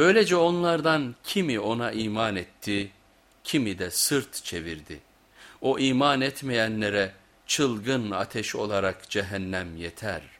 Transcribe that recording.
Böylece onlardan kimi ona iman etti, kimi de sırt çevirdi. O iman etmeyenlere çılgın ateş olarak cehennem yeter.''